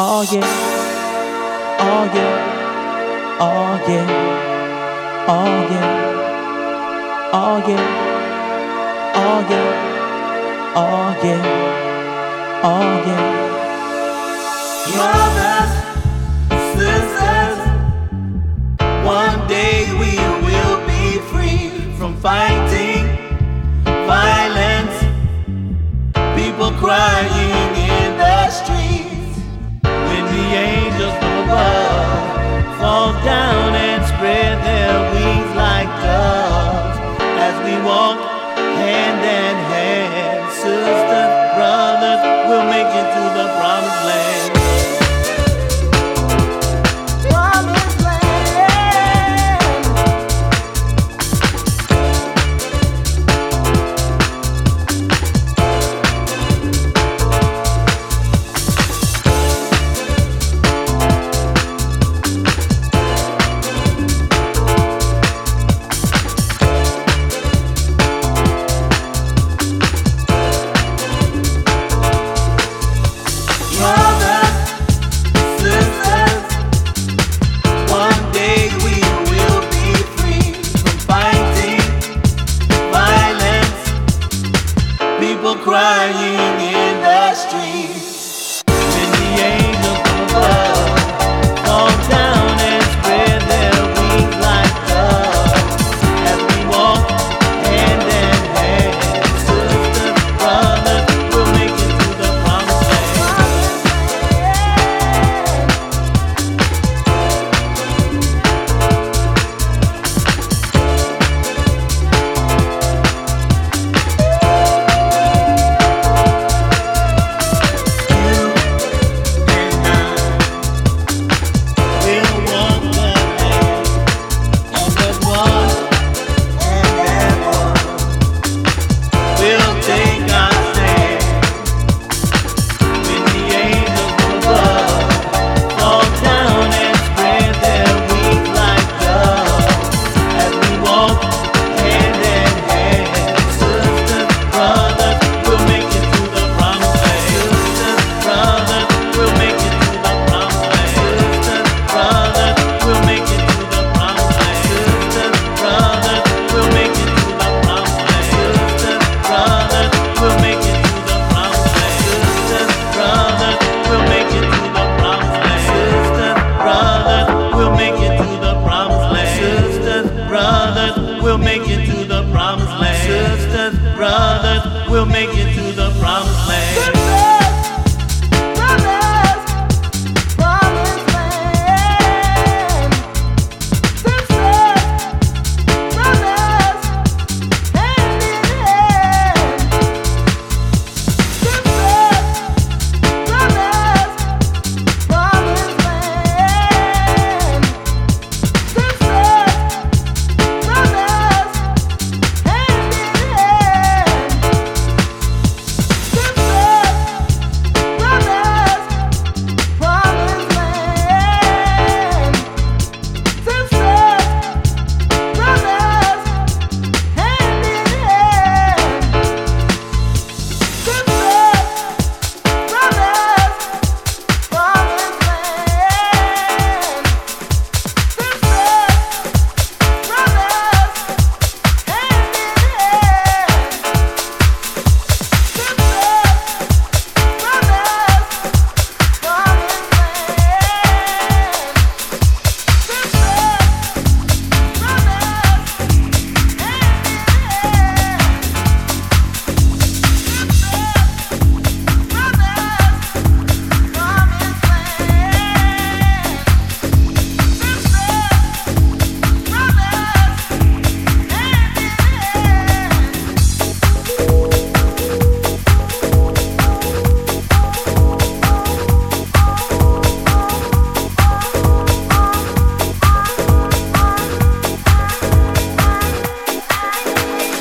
Oh yeah, oh yeah, oh yeah, oh yeah, oh yeah, oh yeah, oh yeah, oh yeah. Mothers, sisters, one day we will be free from fighting, violence, people crying. We'll make it.